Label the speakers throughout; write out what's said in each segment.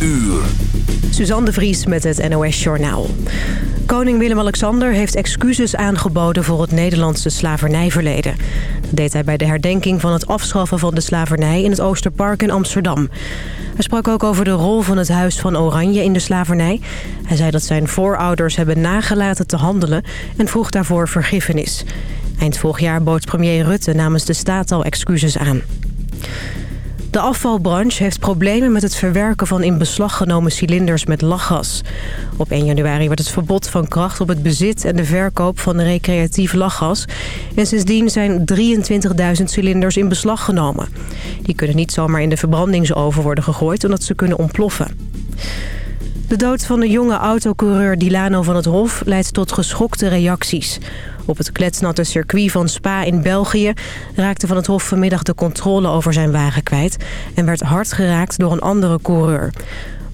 Speaker 1: uur.
Speaker 2: Suzanne de Vries met het NOS Journaal. Koning Willem-Alexander heeft excuses aangeboden voor het Nederlandse slavernijverleden. Dat deed hij bij de herdenking van het afschaffen van de slavernij in het Oosterpark in Amsterdam. Hij sprak ook over de rol van het Huis van Oranje in de slavernij. Hij zei dat zijn voorouders hebben nagelaten te handelen en vroeg daarvoor vergiffenis. Eind vorig jaar bood premier Rutte namens de staat al excuses aan. De afvalbranche heeft problemen met het verwerken van in beslag genomen cilinders met lachgas. Op 1 januari werd het verbod van kracht op het bezit en de verkoop van recreatief lachgas. En sindsdien zijn 23.000 cilinders in beslag genomen. Die kunnen niet zomaar in de verbrandingsoven worden gegooid omdat ze kunnen ontploffen. De dood van de jonge autocoureur Dilano van het Hof leidt tot geschokte reacties. Op het kletsnatte circuit van Spa in België raakte Van het Hof vanmiddag de controle over zijn wagen kwijt... en werd hard geraakt door een andere coureur.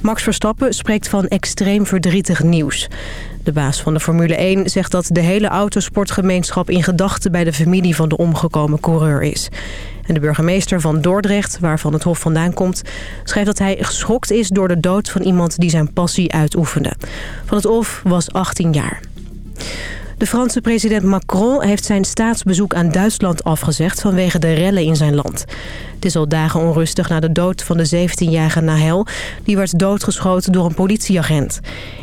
Speaker 2: Max Verstappen spreekt van extreem verdrietig nieuws. De baas van de Formule 1 zegt dat de hele autosportgemeenschap in gedachten bij de familie van de omgekomen coureur is. En de burgemeester van Dordrecht, waarvan het hof vandaan komt... schrijft dat hij geschokt is door de dood van iemand die zijn passie uitoefende. Van het Hof was 18 jaar. De Franse president Macron heeft zijn staatsbezoek aan Duitsland afgezegd vanwege de rellen in zijn land. Het is al dagen onrustig na de dood van de 17-jarige Nahel. Die werd doodgeschoten door een politieagent.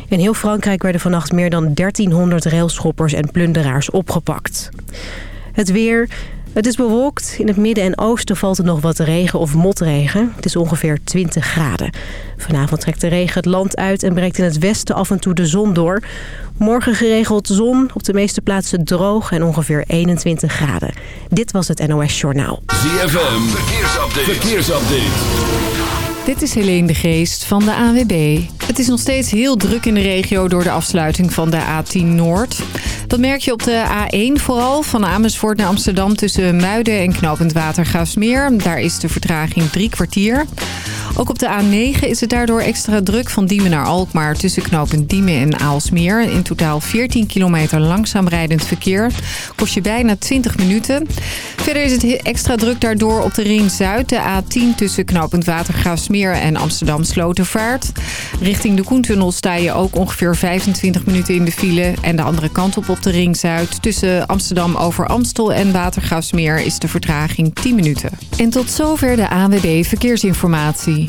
Speaker 2: In heel Frankrijk werden vannacht meer dan 1300 railschoppers en plunderaars opgepakt. Het weer... Het is bewolkt. In het midden en oosten valt er nog wat regen of motregen. Het is ongeveer 20 graden. Vanavond trekt de regen het land uit en breekt in het westen af en toe de zon door. Morgen geregeld zon, op de meeste plaatsen droog en ongeveer 21 graden. Dit was het NOS Journaal.
Speaker 1: ZFM, verkeersupdate. verkeersupdate.
Speaker 3: Dit is Helene de Geest van de AWB. Het is nog steeds heel druk in de regio door de afsluiting van de A10 Noord. Dat merk je op de A1 vooral, van Amersfoort naar Amsterdam... tussen Muiden en Knopend Watergraafsmeer. Daar is de vertraging drie kwartier. Ook op de A9 is het daardoor extra druk van Diemen naar Alkmaar... tussen knooppunt Diemen en Aalsmeer. In totaal 14 kilometer langzaam rijdend verkeer. Kost je bijna 20 minuten. Verder is het extra druk daardoor op de Ring Zuid. De A10 tussen knooppunt Watergraafsmeer en Amsterdam Slotervaart. Richting de Koentunnel sta je ook ongeveer 25 minuten in de file. En de andere kant op op de Ring Zuid. Tussen Amsterdam over Amstel en Watergraafsmeer is de vertraging 10 minuten. En tot zover de ANWB Verkeersinformatie.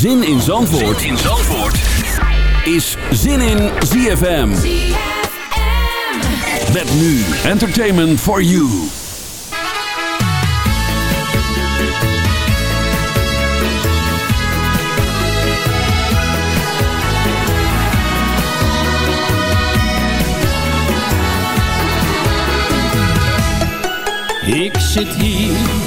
Speaker 1: Zin in Zandvoort, zin in Zandvoort. is Zin in ZFM. Met nu Entertainment for You.
Speaker 4: Ik zit hier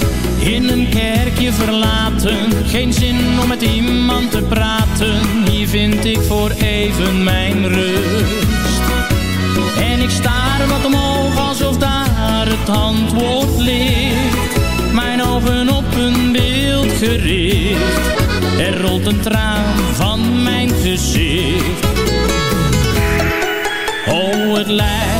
Speaker 4: kerkje verlaten, geen zin om met iemand te praten. Hier vind ik voor even mijn rust. En ik staar wat omhoog alsof daar het antwoord ligt. Mijn ogen op een beeld gericht. Er rolt een traan van mijn gezicht. Oh, het lijkt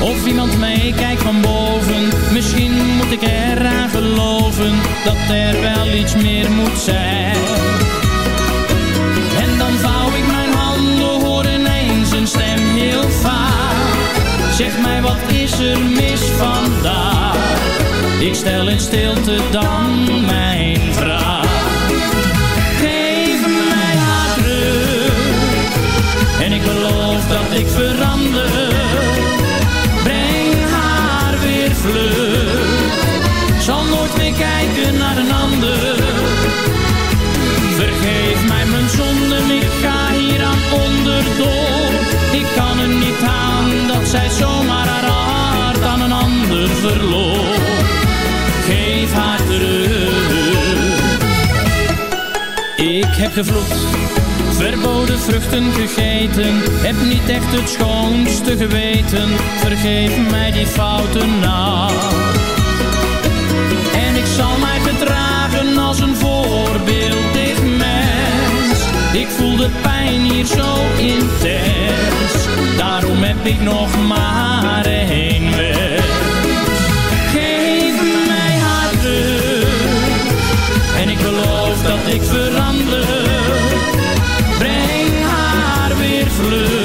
Speaker 4: of iemand meekijkt van boven Misschien moet ik eraan geloven Dat er wel iets meer moet zijn. En dan vouw ik mijn handen Hoor ineens een stem heel vaak. Zeg mij wat is er mis vandaag? Ik stel in stilte dan mijn vraag. Geef mij haar terug En ik beloof dat ik verander zij zomaar haar hart aan een ander verloor. Geef haar terug. Ik heb gevloekt, verboden vruchten gegeten. Heb niet echt het schoonste geweten. Vergeef mij die fouten nou. En ik zal mij gedragen als een voorbeeldig mens. Ik voel de pijn hier zo intens. Daarom heb ik nog maar één weg. Geef mij haar terug En ik geloof dat ik verander. Breng haar weer vlug.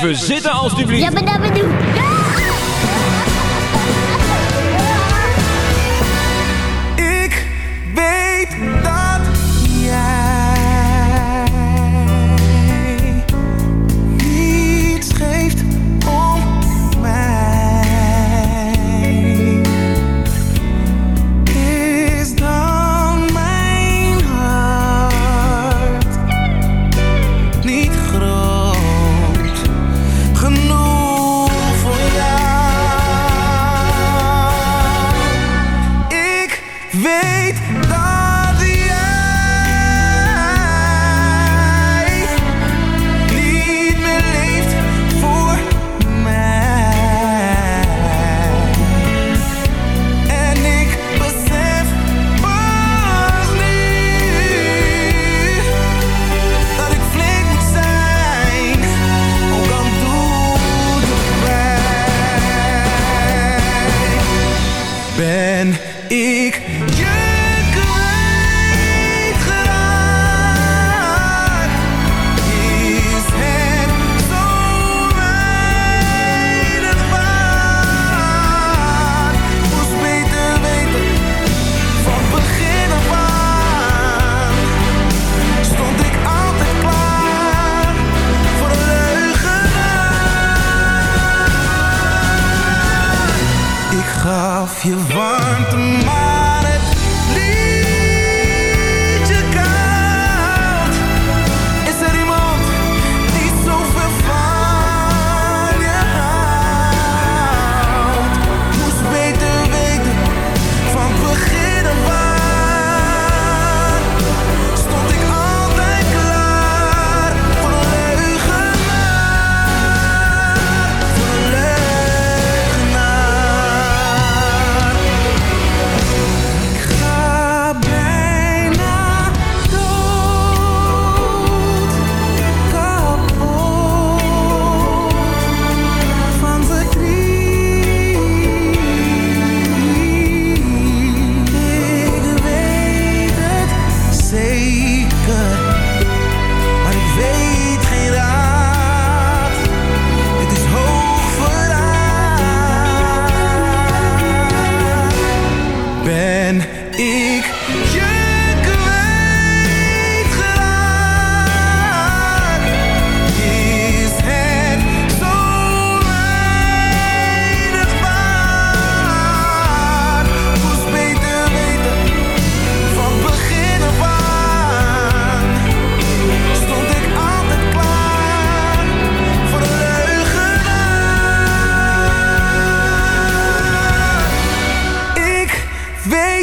Speaker 5: Blijven zitten alstublieft.
Speaker 6: Ja, maar dat bedoel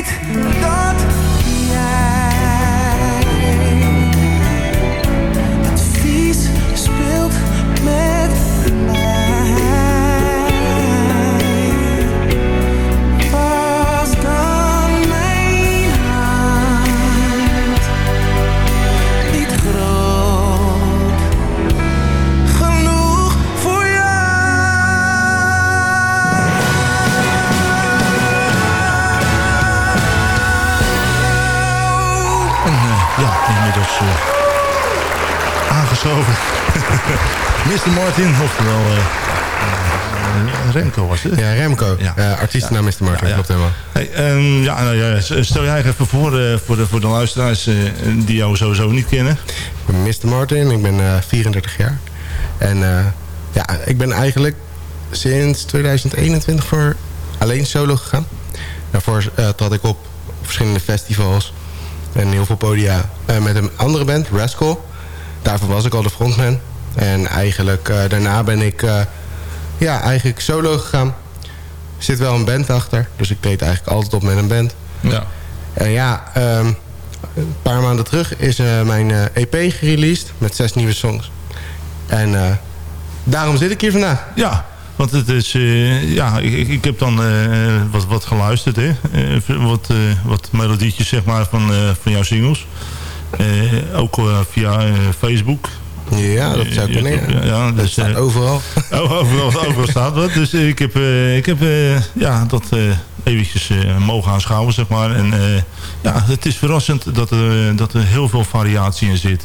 Speaker 7: weet dat
Speaker 8: Mr. Martin, oftewel eh, eh, Remco was het?
Speaker 9: Ja, Remco.
Speaker 8: Ja.
Speaker 9: Ja. artiestennaam is de Martin,
Speaker 8: Ja, ja.
Speaker 9: klopt helemaal.
Speaker 8: Hey, ehm, ja, nou, ja, stel jij even voor, eh, voor, de, voor de luisteraars eh, die jou sowieso niet kennen.
Speaker 9: Ik ben Mr. Martin, ik ben eh, 34 jaar. En eh, ja, ik ben eigenlijk sinds 2021 voor alleen solo gegaan. Daarvoor uh, trad ik op verschillende festivals en heel veel podia uh, met een andere band, Rascal. Daarvoor was ik al de frontman. En eigenlijk uh, daarna ben ik ja, eigenlijk solo gegaan. Er zit wel een band achter, dus ik treed eigenlijk altijd op met een band.
Speaker 8: Ja.
Speaker 9: En ja, um, een paar maanden terug is uh, mijn EP gereleased met zes nieuwe songs. En daarom zit ik hier vandaag.
Speaker 8: Ja, want het is, uh, ja, ik, ik heb dan uh, wat, wat geluisterd, hè. Uh, wat, wat melodietjes, zeg maar, van, van jouw singles. ook via Facebook.
Speaker 9: Ja, dat zou kunnen. Ja,
Speaker 8: ja,
Speaker 9: dus, dat staat overal.
Speaker 8: Oh, overal, overal staat wat. Dus ik heb, ik heb ja, dat eventjes mogen aanschouwen, zeg maar. En ja, het is verrassend dat er, dat er heel veel variatie in zit.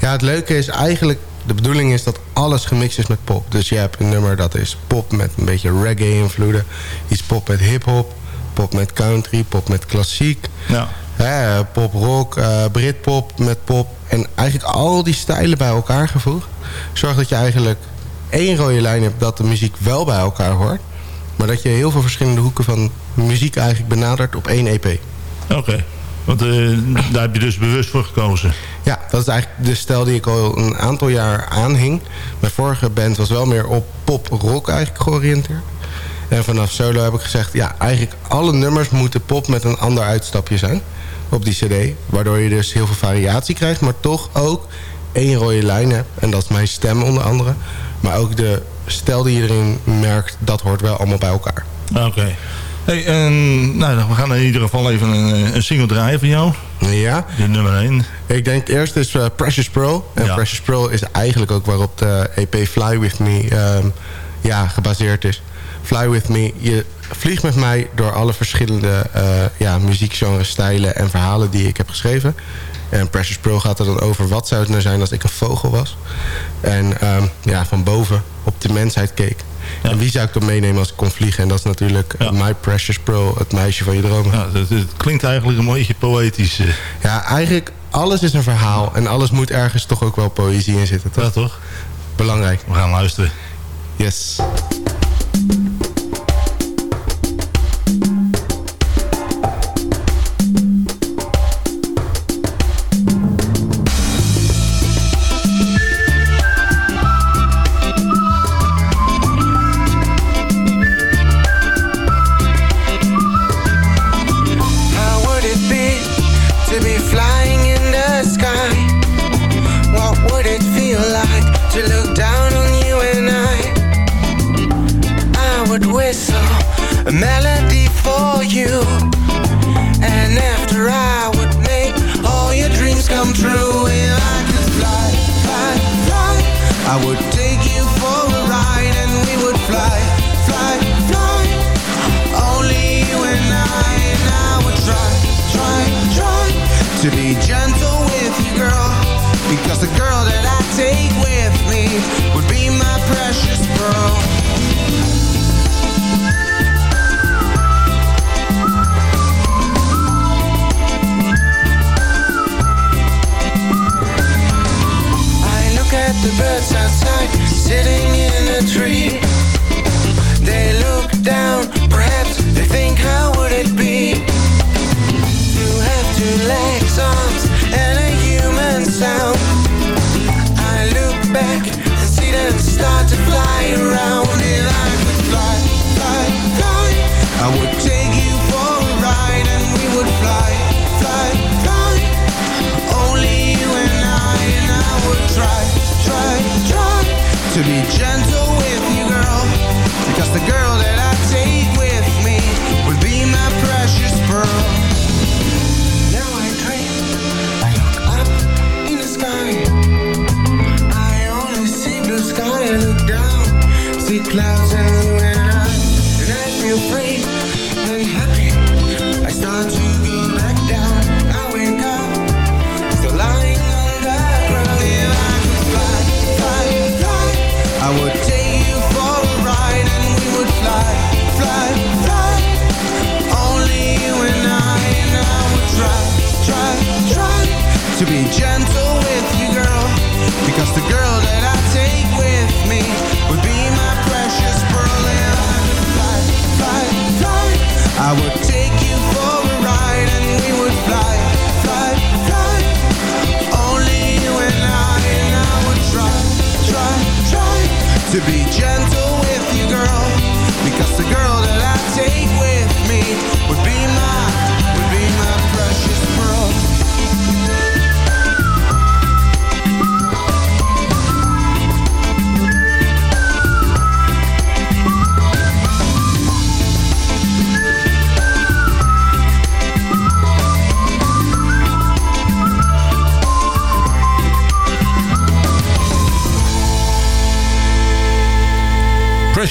Speaker 9: Ja, het leuke is eigenlijk... De bedoeling is dat alles gemixt is met pop. Dus je hebt een nummer dat is pop met een beetje reggae-invloeden. Iets pop met hip-hop. Pop met country. Pop met klassiek.
Speaker 8: Ja.
Speaker 9: Hè, pop rock, eh, Britpop met pop. En eigenlijk al die stijlen bij elkaar gevoegd. Zorgt dat je eigenlijk één rode lijn hebt dat de muziek wel bij elkaar hoort. Maar dat je heel veel verschillende hoeken van muziek eigenlijk benadert op één EP.
Speaker 8: Oké. Want eh, daar heb je dus bewust voor gekozen.
Speaker 9: Ja, dat is eigenlijk de stijl die ik al een aantal jaar aanhing. Mijn vorige band was wel meer op pop-rock eigenlijk georiënteerd. En vanaf solo heb ik gezegd... ja, eigenlijk alle nummers moeten pop met een ander uitstapje zijn op die cd. Waardoor je dus heel veel variatie krijgt... maar toch ook één rode lijn hebt. En dat is mijn stem onder andere. Maar ook de stijl die je erin merkt... dat hoort wel allemaal bij elkaar.
Speaker 8: Oké. Hey, en, nou, we gaan in ieder geval even een, een single draaien van jou.
Speaker 9: Ja,
Speaker 8: De nummer 1.
Speaker 9: ik denk het eerste is eh, Precious Pearl. En
Speaker 8: Ja.
Speaker 9: Precious Pearl is eigenlijk ook waarop de EP Fly With Me ehm, ja, gebaseerd is. Fly With Me, je vliegt met mij door alle verschillende eh ja, muziekgenres, stijlen en verhalen die ik heb geschreven. En Precious Pearl gaat er dan over wat zou het nou zijn als ik een vogel was. En ehm, ja, van boven op de mensheid keek.
Speaker 8: Ja.
Speaker 9: En wie zou ik dan meenemen als ik kon vliegen? En dat is natuurlijk
Speaker 8: Ja.
Speaker 9: My Precious Pearl, het meisje van je dromen.
Speaker 8: Ja, het, het klinkt eigenlijk een beetje poëtisch. eh.
Speaker 9: Ja, eigenlijk alles is een verhaal. En alles moet ergens toch ook wel poëzie in zitten. Toch?
Speaker 8: Ja, toch?
Speaker 9: Belangrijk.
Speaker 8: We gaan luisteren.
Speaker 9: Yes.
Speaker 10: Think, how would it be to have two legs, arms, and a human sound? I look back and see them start to fly around. If I could fly, fly, fly, I would take you for a ride and we would fly, fly, fly. Only you and I, and I would try, try, try to be gentle with you, girl. Because the girl that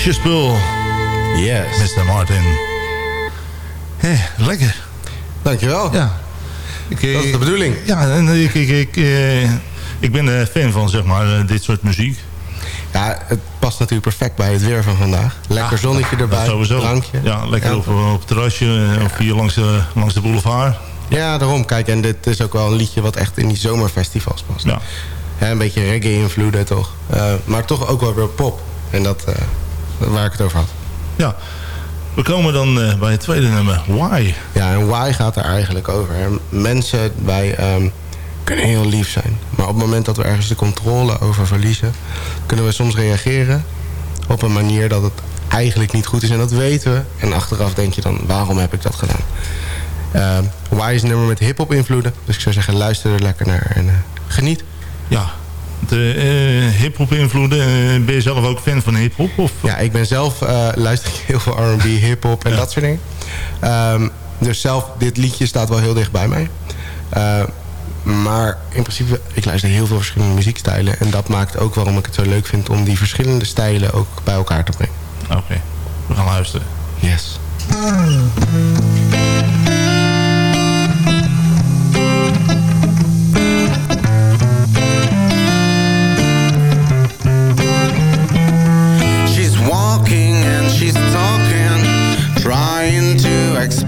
Speaker 10: Precious Pearl,
Speaker 9: Yes.
Speaker 8: Mr. Martin. Hé, lekker.
Speaker 9: Dankjewel.
Speaker 8: Ja. Ik,
Speaker 9: Dat is de bedoeling.
Speaker 8: Ja, en ik, ik, ik, eh, Ik ben eh, fan van zeg maar, eh, dit soort muziek.
Speaker 9: Ja, het past natuurlijk perfect bij het weer van vandaag. Lekker zonnetje erbij,
Speaker 8: sowieso.
Speaker 9: drankje.
Speaker 8: Ja, lekker
Speaker 9: Ja.
Speaker 8: Op, op het terrasje eh, of hier langs de, langs de boulevard.
Speaker 9: Ja, daarom. Kijk, en dit is ook wel een liedje wat echt in die zomerfestivals past.
Speaker 8: Ja.
Speaker 9: Een beetje reggae-invloeden toch. Eh, maar toch ook wel weer pop. En dat, eh, waar ik het over had.
Speaker 8: ja. We komen dan eh, bij het tweede nummer, Why.
Speaker 9: Ja, en why gaat er eigenlijk over? Mensen, wij ehm, kunnen heel lief zijn. Maar op het moment dat we ergens de controle over verliezen... kunnen we soms reageren op een manier dat het eigenlijk niet goed is. En dat weten we. En achteraf denk je dan, waarom heb ik dat gedaan? Ehm, why is een nummer met hip-hop invloeden. Dus ik zou zeggen, luister er lekker naar en eh, geniet.
Speaker 8: Ja, de eh hip-hop invloeden. eh, ben je zelf ook fan van hip-hop?
Speaker 9: Ja, ik ben zelf, eh, luister ik heel veel R&B, hip-hop en
Speaker 8: Ja.
Speaker 9: dat soort dingen. Ehm, dus zelf, dit liedje staat wel heel dicht bij mij. Eh, maar in principe, ik luister heel veel verschillende muziekstijlen. En dat maakt ook waarom ik het zo leuk vind om die verschillende stijlen ook bij elkaar te brengen.
Speaker 8: Oké, we gaan luisteren.
Speaker 9: Yes.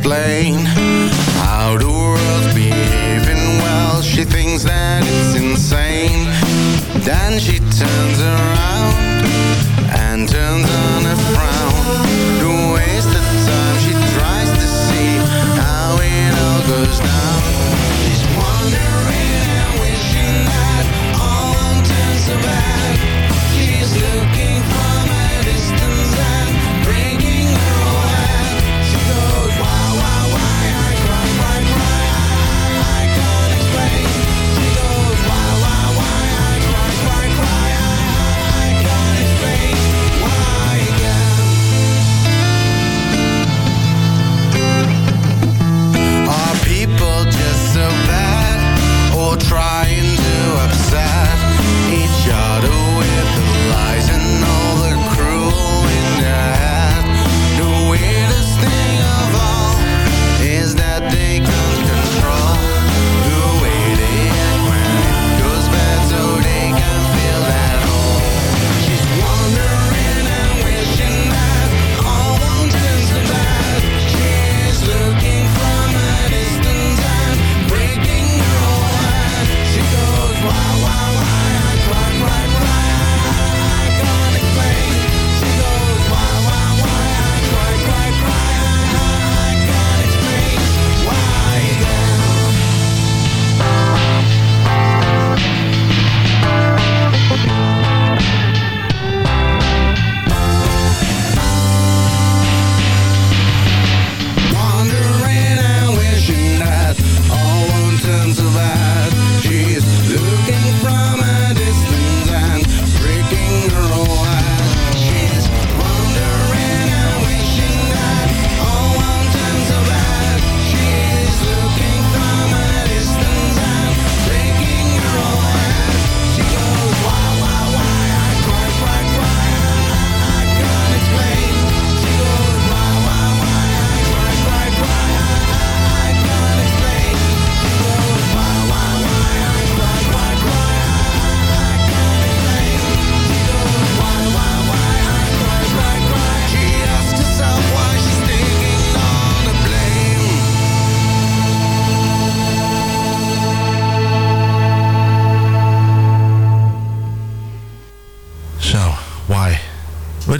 Speaker 10: Explain how the world's behaving. Well, she thinks that it's insane. Then she turns around and turns on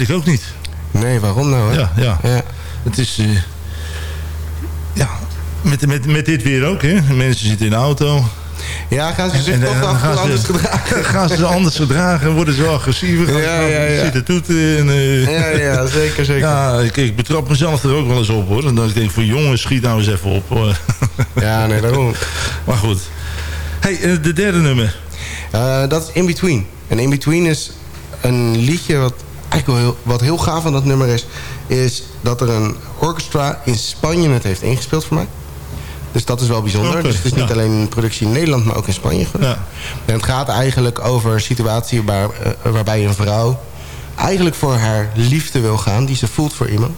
Speaker 8: ik ook niet.
Speaker 9: Nee, waarom nou? Hè?
Speaker 8: Ja, ja.
Speaker 9: Ja.
Speaker 8: Het is... eh, ja, met, met, met dit weer ook, hè. Mensen zitten in de auto.
Speaker 9: Ja, gaan ze zich
Speaker 8: En,
Speaker 9: toch af
Speaker 8: gaan
Speaker 9: anders
Speaker 8: ze,
Speaker 9: gedragen?
Speaker 8: gaan ze anders gedragen, worden ze wel agressiever.
Speaker 9: Ja, ja, ja.
Speaker 8: zitten toeten. En, eh,
Speaker 9: Ja, ja, zeker, zeker.
Speaker 8: ja, ik, ik betrap mezelf er ook wel eens op, hoor. En dan denk ik van, jongens, schiet nou eens even op. hoor.
Speaker 9: Ja, nee, daarom.
Speaker 8: maar goed. hey, eh, de derde nummer.
Speaker 9: Dat is In Between. En In Between is een liedje wat eigenlijk wel heel, wat heel gaaf aan dat nummer is... is dat er een orchestra in Spanje het heeft ingespeeld voor mij. Dus dat is wel bijzonder. Dus het is niet
Speaker 8: ja.
Speaker 9: alleen een productie in Nederland, maar ook in Spanje.
Speaker 8: Ja.
Speaker 9: En het gaat eigenlijk over een situatie waar, eh, waarbij een vrouw... eigenlijk voor haar liefde wil gaan, die ze voelt voor iemand...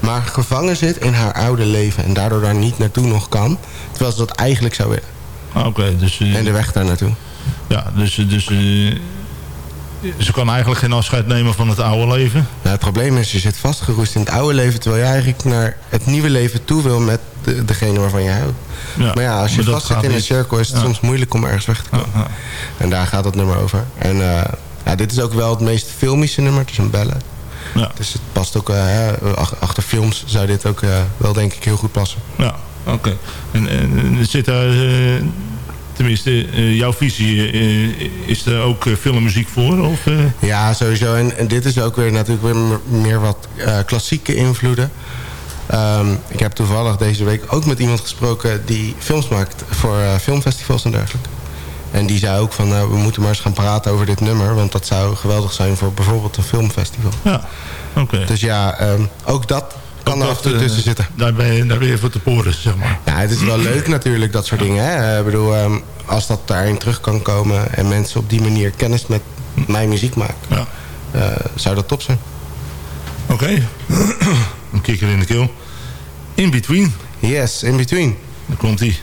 Speaker 9: maar gevangen zit in haar oude leven... en daardoor daar niet naartoe nog kan... terwijl ze dat eigenlijk zou willen.
Speaker 8: Ah, Oké, dus... eh,
Speaker 9: En de weg daar naartoe.
Speaker 10: Ja, dus, dus eh, ze kan eigenlijk geen afscheid nemen van het oude leven.
Speaker 9: Nou, het probleem is, je zit vastgeroest in het oude leven... terwijl je eigenlijk naar het nieuwe leven toe wil met de, degene waarvan je houdt.
Speaker 10: Ja,
Speaker 9: maar ja, als je vast zit in een cirkel... is het
Speaker 10: Ja.
Speaker 9: soms moeilijk om ergens weg te komen.
Speaker 10: Ja.
Speaker 9: En daar gaat het nummer over. En eh, ja, dit is ook wel het meest filmische nummer. Het is een bellen.
Speaker 10: Ja.
Speaker 9: Dus het past ook... eh, achter films zou dit ook eh, wel denk ik heel goed passen.
Speaker 10: Ja, oké. En, en, en zit daar, tenminste, eh, jouw visie, eh, is er ook eh, filmmuziek voor? Of, eh?
Speaker 9: Ja, sowieso. En, en dit is ook weer natuurlijk weer meer wat eh, klassieke invloeden. Ehm, ik heb toevallig deze week ook met iemand gesproken die films maakt voor eh, filmfestivals en dergelijke. En die zei ook van, eh, we moeten maar eens gaan praten over dit nummer. Want dat zou geweldig zijn voor bijvoorbeeld een filmfestival.
Speaker 10: Ja, oké.
Speaker 9: Dus ja, ehm, ook dat kan er af en toe
Speaker 10: eh,
Speaker 9: tussen zitten.
Speaker 10: Daar ben, je, daar ben je voor te poren, zeg maar.
Speaker 9: Ja, het is wel leuk natuurlijk, dat soort dingen. Hè? Ik bedoel, ehm, als dat daarin terug kan komen... en mensen op die manier kennis met mijn muziek maken...
Speaker 10: Ja.
Speaker 9: eh, zou dat top zijn.
Speaker 10: Oké. Een kikker in de keel. In between.
Speaker 9: Yes, in between.
Speaker 10: Daar komt hij.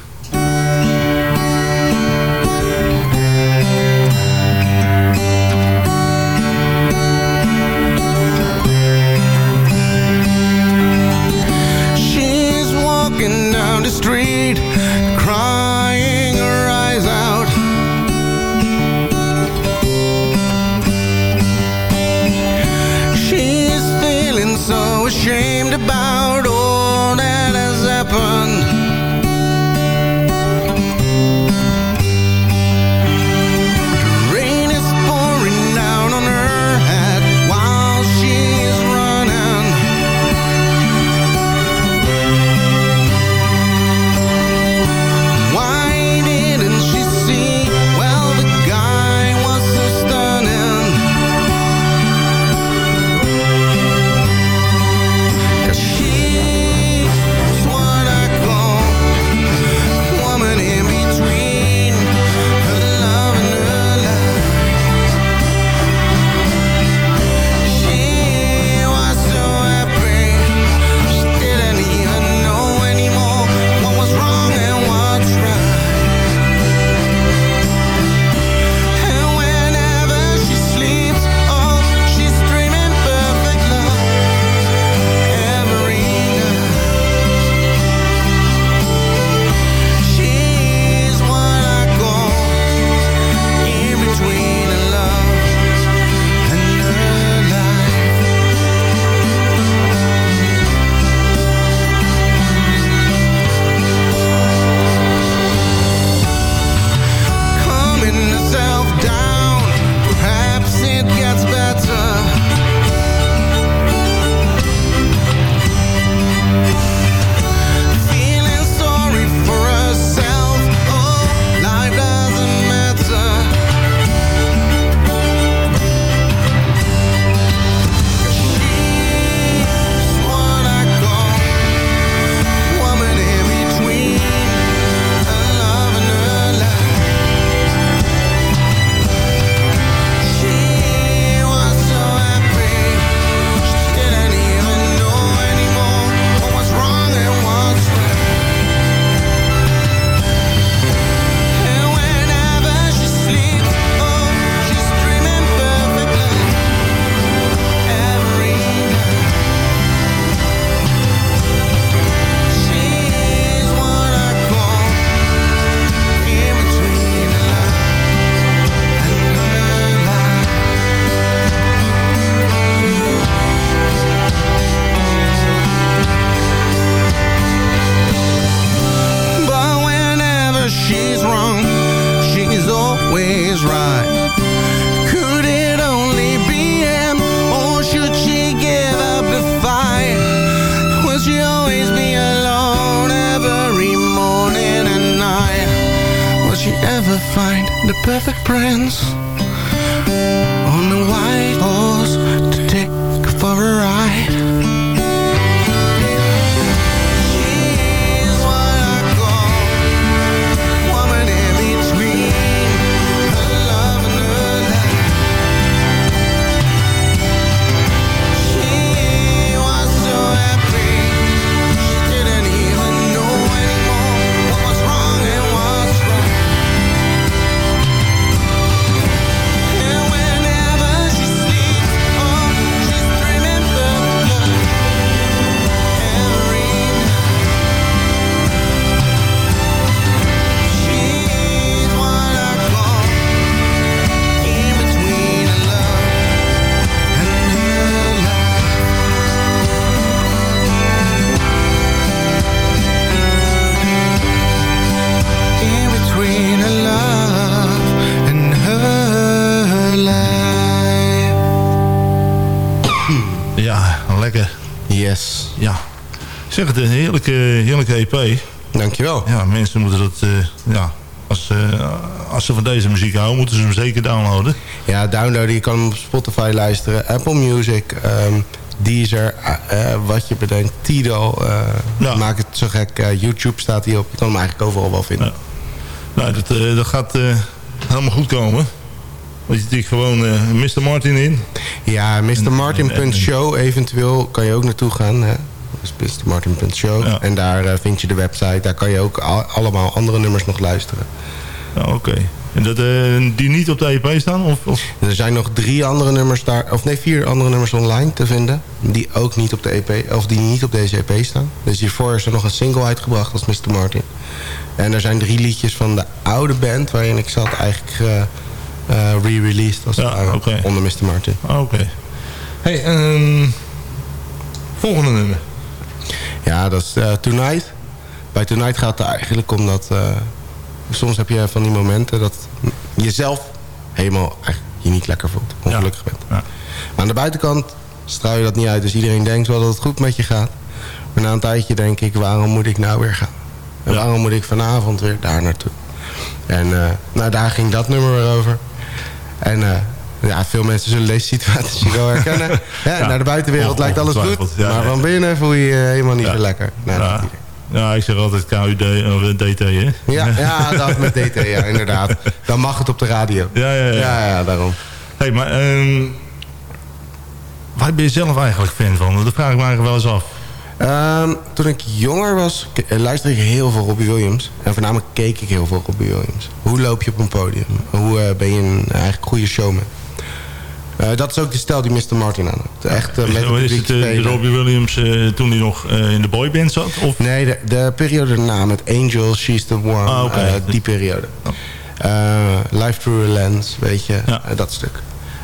Speaker 8: Zeg het, een heerlijke, heerlijke EP.
Speaker 9: Dankjewel.
Speaker 8: Ja, mensen moeten dat... eh, ja, als, eh, als ze van deze muziek houden, moeten ze hem zeker downloaden.
Speaker 9: Ja, downloaden. Je kan hem op Spotify luisteren. Apple Music. ehm, Deezer. eh, wat je bedenkt. Tidal.
Speaker 8: Ja.
Speaker 9: Maak het zo gek. YouTube staat hij op. Je kan hem eigenlijk overal wel vinden.
Speaker 8: Ja. Nou, dat, dat gaat helemaal goed komen. Want je tikt gewoon Mr. Martin in.
Speaker 9: Ja, mrmartin.show eventueel kan je ook naartoe gaan. Hè? Dus mrmartin.show.
Speaker 8: Ja.
Speaker 9: En daar eh, vind je de website. Daar kan je ook al- allemaal andere nummers nog luisteren.
Speaker 8: Ja, oké. En dat, eh, die niet op de EP staan? Of, of?
Speaker 9: Er zijn nog drie andere nummers daar, of nee, vier andere nummers online te vinden. Die ook niet op de EP, of die niet op deze EP staan. Dus hiervoor is er nog een single uitgebracht als Mr. Martin. En er zijn drie liedjes van de oude band waarin ik zat eigenlijk eh, re-released als
Speaker 8: Ja,
Speaker 9: onder Mr. Martin.
Speaker 8: Ah, Oké. Hey, ehm, volgende nummer.
Speaker 9: Ja, dat is eh, Tonight. Bij Tonight gaat het eigenlijk om dat... eh, soms heb je van die momenten dat je zelf helemaal je niet lekker voelt. Ongelukkig bent.
Speaker 8: Ja.
Speaker 9: Maar aan de buitenkant straal je dat niet uit. Dus iedereen denkt wel dat het goed met je gaat. Maar na een tijdje denk ik, waarom moet ik nou weer gaan? En
Speaker 8: Ja.
Speaker 9: waarom moet ik vanavond weer daar naartoe? En eh, nou, daar ging dat nummer weer over. En ja, veel mensen zullen deze situatie wel herkennen. Ja,
Speaker 8: Ja.
Speaker 9: Naar de buitenwereld lijkt alles goed.
Speaker 8: ja,
Speaker 9: maar van binnen voel je je helemaal niet zo lekker. Nou,
Speaker 8: ja. ja, ik zeg altijd KUD of DT, hè?
Speaker 9: Ja, ja, dat met DT, ja, inderdaad. Dan mag het op de radio.
Speaker 8: Ja, ja, ja.
Speaker 9: Ja, ja, daarom.
Speaker 8: hey, maar ehm, waar ben je zelf eigenlijk fan van? Dat vraag ik me eigenlijk wel eens af.
Speaker 9: Ehm, toen ik jonger was, eh, luisterde ik heel veel Robbie Williams. En voornamelijk keek ik heel veel Robbie Williams. Hoe loop je op een podium? Hoe eh, ben je een eigenlijk goede showman? Eh, dat is ook de stijl die Mr. Martin aan had. Echt eh, met
Speaker 8: is
Speaker 9: publiek
Speaker 8: het
Speaker 9: spelen.
Speaker 8: Robbie Williams toen hij nog in de boyband zat? Of?
Speaker 9: Nee, de, de periode daarna met Angel, She's the One.
Speaker 8: Ah,
Speaker 9: die periode.
Speaker 8: Oh.
Speaker 9: Life Through a Lens, weet je.
Speaker 8: Ja.
Speaker 9: dat stuk.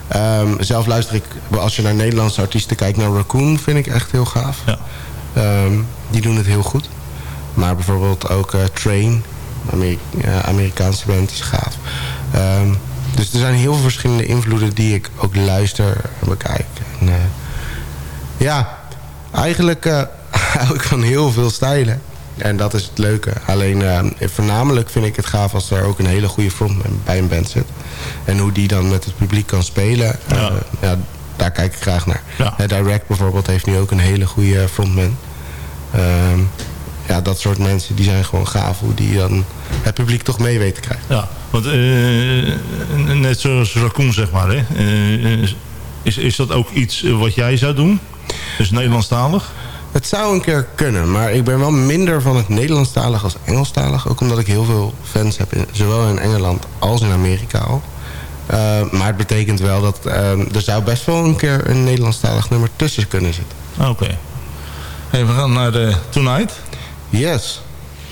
Speaker 9: Ehm, zelf luister ik, als je naar Nederlandse artiesten kijkt... naar Raccoon vind ik echt heel gaaf.
Speaker 8: Ja.
Speaker 9: Ehm, die doen het heel goed. Maar bijvoorbeeld ook Train, Amerikaanse band, is gaaf. Ehm, dus er zijn heel veel verschillende invloeden die ik ook luister en bekijk. En, eh, ja, eigenlijk eh, hou ik van heel veel stijlen. En dat is het leuke. Alleen eh, voornamelijk vind ik het gaaf als er ook een hele goede frontman bij een band zit. En hoe die dan met het publiek kan spelen.
Speaker 8: Ja.
Speaker 9: ja, daar kijk ik graag naar.
Speaker 8: Ja.
Speaker 9: Direct bijvoorbeeld heeft nu ook een hele goede frontman. Ehm, ja, dat soort mensen die zijn gewoon gaaf. Hoe die dan het publiek toch mee weten te krijgen.
Speaker 8: Ja, want eh, net zoals Raccoon, zeg maar. Hè? Eh, is, is dat ook iets wat jij zou doen? Dus Nederlandstalig?
Speaker 9: Het zou een keer kunnen, maar ik ben wel minder van het Nederlandstalig als Engelstalig. Ook omdat ik heel veel fans heb, in, zowel in Engeland als in Amerika al. Eh, maar het betekent wel dat eh, er zou best wel een keer een Nederlandstalig nummer tussen kunnen zitten.
Speaker 8: Oké. Hey, we gaan naar de Tonight.
Speaker 9: Yes.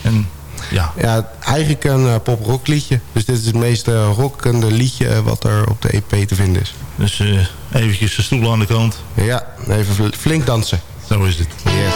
Speaker 8: En ja,
Speaker 9: Ja, eigenlijk een eh, pop-rock liedje. Dus dit is het meest eh, rockende liedje wat er op de EP te vinden is.
Speaker 8: dus eh eventjes de stoel aan de kant.
Speaker 9: Ja, even fl- flink dansen.
Speaker 8: Zo is het.
Speaker 9: Yes.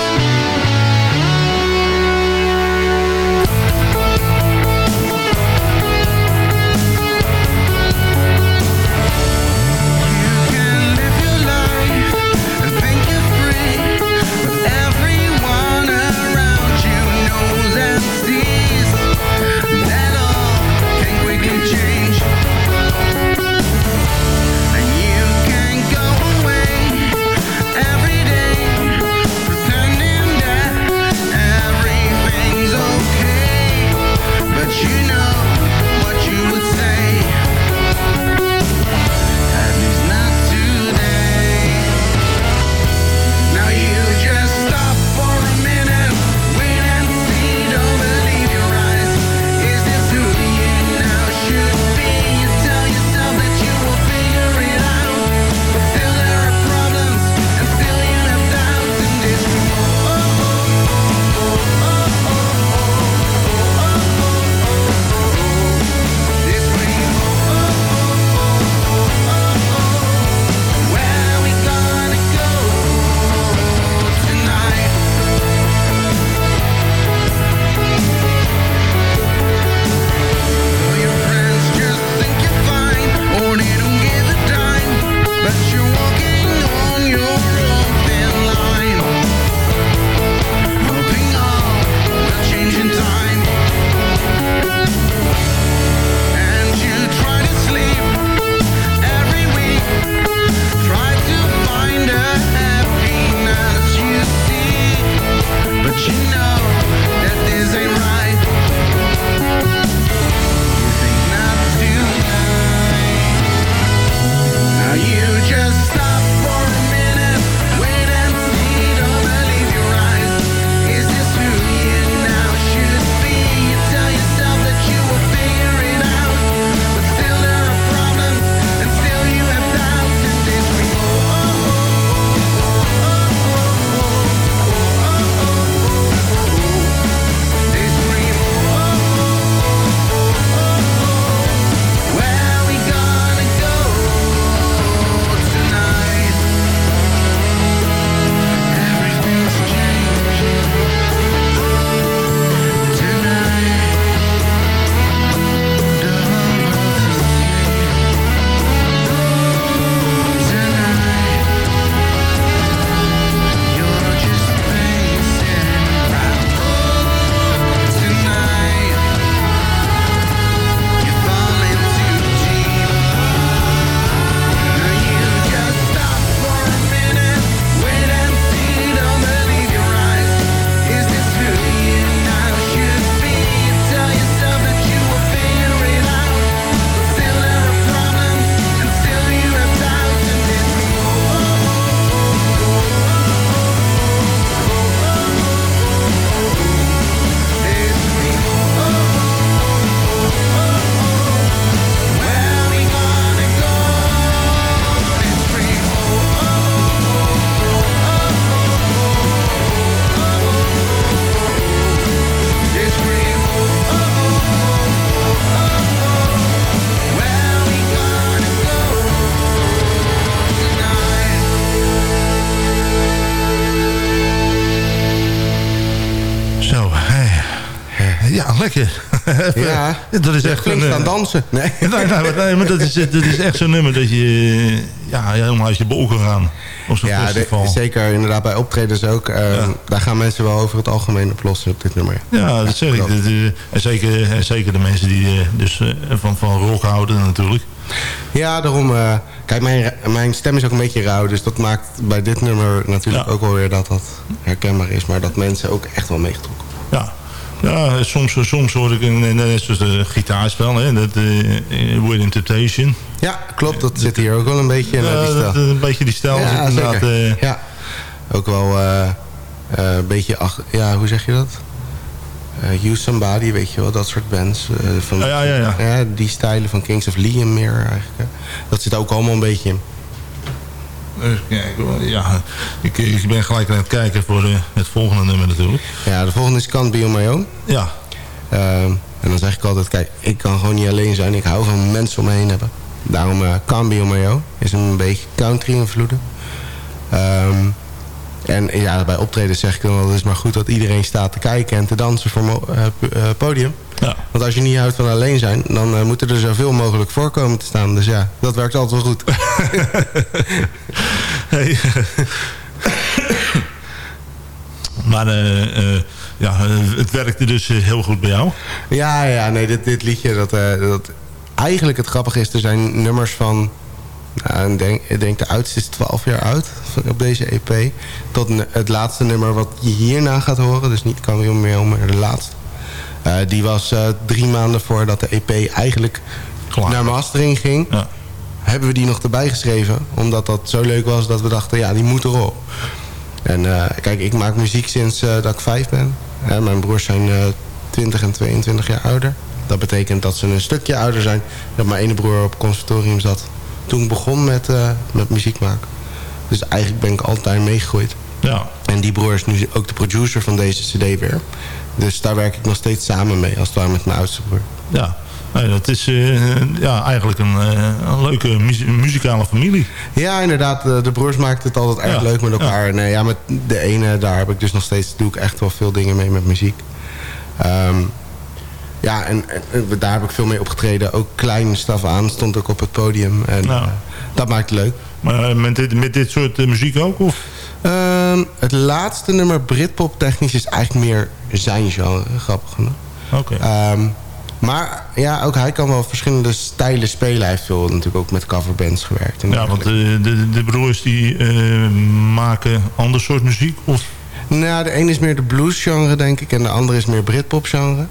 Speaker 9: Ja,
Speaker 8: dat is echt
Speaker 9: flink
Speaker 8: een,
Speaker 9: staan
Speaker 8: eh,
Speaker 9: dansen. Nee.
Speaker 8: Nee, nee, nee, maar dat is, dat is echt zo'n nummer dat je ja, helemaal uit je bol kan gaan op zo'n
Speaker 9: Ja, de-
Speaker 8: festival.
Speaker 9: zeker inderdaad bij optredens ook. Eh, Daar gaan mensen wel over het algemeen op los op dit nummer.
Speaker 8: Ja, dat zeg ik. Dat, eh, en, zeker, en zeker de mensen die eh, dus, van, van rock houden natuurlijk.
Speaker 9: Ja, daarom... kijk, mijn, mijn stem is ook een beetje rauw. Dus dat maakt bij dit nummer natuurlijk
Speaker 8: Ja.
Speaker 9: ook wel weer dat dat herkenbaar is. Maar dat mensen ook echt wel meegetrokken.
Speaker 8: Ja, ja soms, soms hoor ik een, net zoals een gitaarspel, hè, dat uh, Within Temptation.
Speaker 9: Ja, klopt. Dat zit hier ook wel een beetje in
Speaker 8: Ja,
Speaker 9: eh,
Speaker 8: dat, een beetje die stijl.
Speaker 9: Ja,
Speaker 8: zit inderdaad,
Speaker 9: zeker.
Speaker 8: eh,
Speaker 9: Ja, ook wel eh, eh, een beetje... ach- ja, hoe zeg je dat? Eh Use Somebody, weet je wel, dat soort bands. eh, van,
Speaker 8: Ja, ja, ja.
Speaker 9: die stijlen van Kings of Leon meer eigenlijk. hè. Dat zit ook allemaal een beetje in.
Speaker 8: Even kijken, hoor. ja, ik, ik ben gelijk aan het kijken voor eh, het volgende nummer natuurlijk.
Speaker 9: Ja, de volgende is Can't Be On My Own.
Speaker 8: Ja,
Speaker 9: Ehm, en dan zeg ik altijd, kijk, ik kan gewoon niet alleen zijn. Ik hou van mensen om me heen hebben. Daarom eh Can't Be On My Own is een beetje country invloeden. Ehm, en ja, bij optreden zeg ik dan wel, het is maar goed dat iedereen staat te kijken en te dansen voor eh, eh, podium.
Speaker 8: Ja.
Speaker 9: Want als je niet houdt van alleen zijn, dan eh, moeten er zoveel mogelijk voorkomen te staan. Dus ja, dat werkt altijd wel goed.
Speaker 8: Hey. maar eh, eh, ja, het werkte dus heel goed bij jou.
Speaker 9: Ja, ja, nee, dit, dit liedje, dat, dat... Eigenlijk het grappige is, er zijn nummers van... Nou, ik, denk, ik denk de oudste is 12 jaar oud op deze EP. Tot het laatste nummer wat je hierna gaat horen. Dus niet Cameo meer, maar de laatste. Eh, die was eh, drie maanden voordat de EP eigenlijk
Speaker 8: Klaar.
Speaker 9: naar mastering ging.
Speaker 8: Ja.
Speaker 9: Hebben we die nog erbij geschreven. Omdat dat zo leuk was dat we dachten, ja, die moet erop. En eh, kijk, ik maak muziek sinds dat ik vijf ben. Mijn broers zijn eh 20 en 22 jaar ouder. Dat betekent dat ze een stukje ouder zijn. Dat mijn ene broer op conservatorium zat. Toen ik begon met, met muziek maken. Dus eigenlijk ben ik altijd meegegroeid.
Speaker 8: Ja,
Speaker 9: En die broer is nu ook de producer van deze cd weer. Dus daar werk ik nog steeds samen mee. Als het ware met mijn oudste broer.
Speaker 8: ja. Nee, dat is eh, ja, eigenlijk een, eh, een leuke muzikale familie.
Speaker 9: Ja, inderdaad. De, de broers maakten het altijd erg
Speaker 8: Ja,
Speaker 9: leuk met elkaar. En eh, ja, met de ene, daar heb ik dus nog steeds... doe ik echt wel veel dingen mee met muziek. Ehm, ja, en, daar heb ik veel mee opgetreden. Ook klein staf aan stond ik op het podium. En
Speaker 8: Ja.
Speaker 9: eh, dat maakt het leuk.
Speaker 8: Maar eh, met dit, met dit soort eh, muziek ook? Of?
Speaker 9: Ehm, het laatste nummer, Britpop technisch, is eigenlijk meer zijn genre. Grappig genoeg.
Speaker 8: Oké.
Speaker 9: Ehm, maar ja, ook hij kan wel verschillende stijlen spelen. Hij heeft veel natuurlijk ook met coverbands gewerkt. En
Speaker 8: ja, want de, de broers die eh, maken ander soort muziek? Of?
Speaker 9: Nou, de een is meer de bluesgenre, denk ik. En de andere is meer Britpop-genre.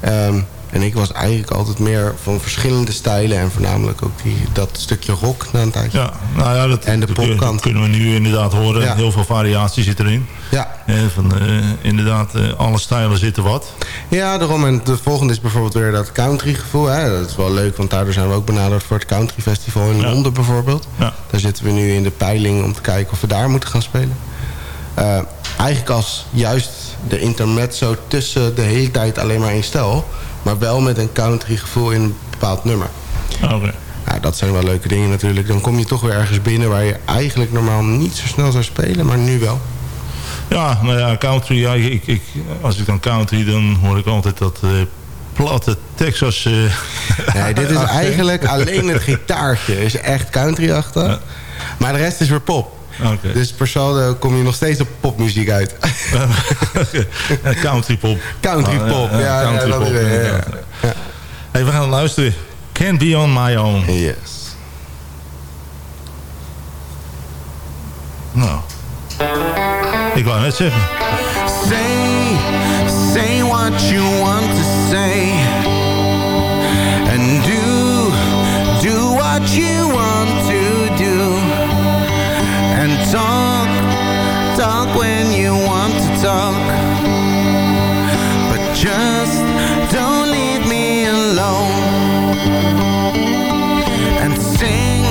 Speaker 9: Ehm, en ik was eigenlijk altijd meer van verschillende stijlen. En voornamelijk ook die, dat stukje rock na een tijdje.
Speaker 8: Ja, nou ja, dat,
Speaker 9: En de
Speaker 8: dat
Speaker 9: popkant.
Speaker 8: kunnen we nu inderdaad horen.
Speaker 9: Ja.
Speaker 8: Heel veel variatie zit erin.
Speaker 9: Ja,
Speaker 8: Eh, van, eh, inderdaad, eh, alle stijlen zitten wat.
Speaker 9: ja daarom. En de volgende is bijvoorbeeld weer dat country gevoel. Hè. Dat is wel leuk, want daardoor zijn we ook benaderd voor het country festival in
Speaker 8: Ja.
Speaker 9: Londen bijvoorbeeld.
Speaker 8: Ja.
Speaker 9: Daar zitten we nu in de peiling om te kijken of we daar moeten gaan spelen. Eh, eigenlijk als juist de intermezzo tussen de hele tijd alleen maar in stijl. Maar wel met een country gevoel in een bepaald nummer.
Speaker 8: Oké.
Speaker 9: Ja, dat zijn wel leuke dingen natuurlijk. Dan kom je toch weer ergens binnen waar je eigenlijk normaal niet zo snel zou spelen, maar nu wel.
Speaker 8: Ja, nou ja, country. Ja, ik, ik, als ik dan country, dan hoor ik altijd dat eh, platte Texas... eh,
Speaker 9: Nee, dit is eigenlijk alleen het gitaartje. is echt country-achtig.
Speaker 8: Ja.
Speaker 9: Maar de rest is weer pop.
Speaker 8: Oké.
Speaker 9: Dus per saldo kom je nog steeds op popmuziek uit.
Speaker 8: Country pop.
Speaker 9: Country pop, ja, ja,
Speaker 8: country
Speaker 9: dat
Speaker 8: pop, inderdaad.
Speaker 9: Ja.
Speaker 8: Hey, we gaan luisteren. Can't be on my own.
Speaker 9: Yes.
Speaker 8: Nou. Ik wou net zeggen.
Speaker 10: Say, say what you want to say. Just don't leave me alone. And sing,